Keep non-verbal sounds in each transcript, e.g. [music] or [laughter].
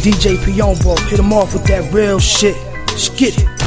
DJ Piombo, hit him off with that real shit. Let's it.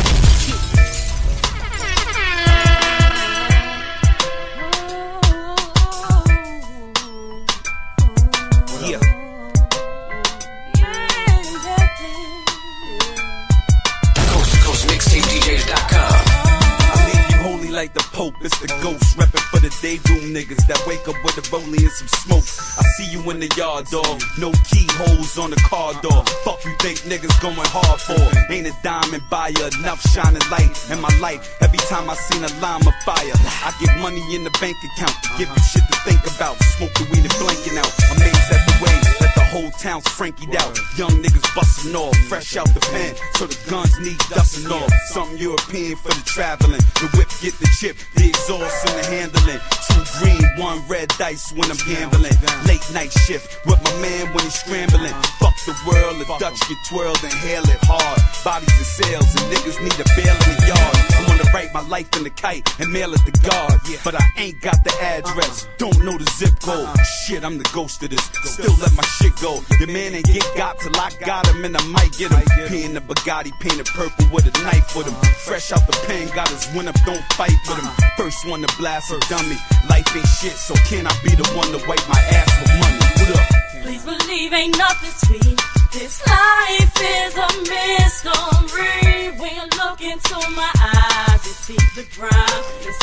Pope. It's the ghost reppin' for the day room niggas that wake up with a rollie and some smoke. I see you in the yard, dog. No keyholes on the car door. Fuck you think niggas going hard for? Ain't a diamond buyer, enough shining light in my life. Every time I seen a line of fire, I get money in the bank account give you shit to think about. Smoke the weed and blanking out. Amazed at the way that the whole town's frankied out. Young niggas bustin' off, fresh out the pen, so the guns need dusting off. Something European for the traveling. The whip get the chip, the exhaust and the handling. Two green, one red dice when I'm gambling. Late night shift with my man when he's scrambling. Fuck the world, the Dutch get twirled and hail it hard. Bodies and sales and niggas need a bail in the yard. I wanna write my life in the kite and mail it to God, but I ain't got the address. Don't know the zip code. Shit, I'm the ghost of this. Still let my shit go. Your man ain't get got till I got him and I might get him. He in the Bugatti painted purple with a knife with him. Fresh out the pen, got his win up, don't fight with him. First one to blast a dummy. Life ain't shit, so can I be the one to wipe my ass with money? What up? Please believe ain't nothing sweet. This life is a mystery.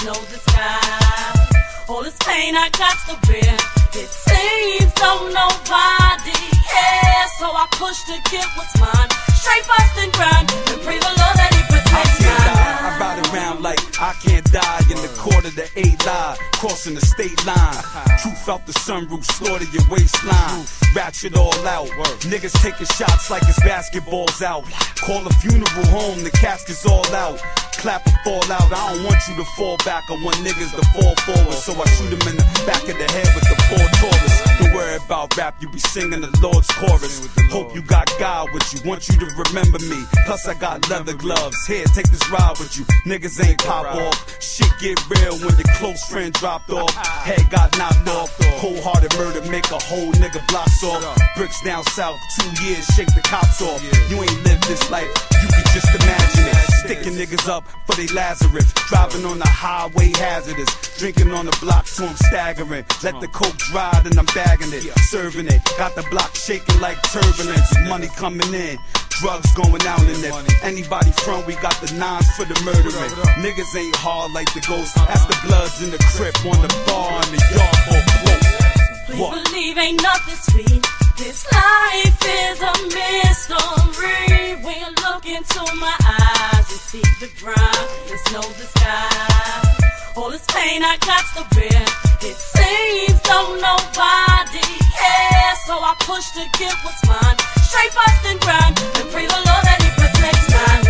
There's no disguise. All this pain I got to bear. It seems though nobody cares. So I push to get what's mine. Straight bust and grind. I can't die in the court of the eight lie, crossing the state line. Truth out the sunroof, slaughter your waistline. Ratchet all out. Niggas taking shots like it's basketballs out. Call a funeral home, the casket's all out. Clap or fall out. I don't want you to fall back. I want niggas to fall forward. So I shoot them in the back of the head with the rap, you be singing the Lord's chorus. Hope you got God with you. Want you to remember me. Plus I got leather gloves. Here, take this ride with you. Niggas ain't pop off. Shit get real when your close friend dropped off. [laughs] Head got knocked off. Cold hearted murder make a whole nigga block off. Bricks down south, two years, shake the cops off. You ain't lived this life, you can just imagine it. Sticking niggas up for they Lazarus. Driving on the highway hazardous. Drinking on the block so I'm staggering. Let the coke dry, and I'm bagging it. Serving it. Got the block shaking like turbulence. Money coming in. Drugs going out in it. Anybody from, we got the nines for the murdering. Niggas ain't hard like the ghost. That's the bloods in the crib on the bar in the yard quote. Please What? believe ain't nothing sweet. This life is a mystery. When you look into my eyes, See the grind, it's no disguise. All this pain I got to bear, it seems don't nobody care, So I push to get what's mine, straight bust and grind, and pray the Lord that He protects mine.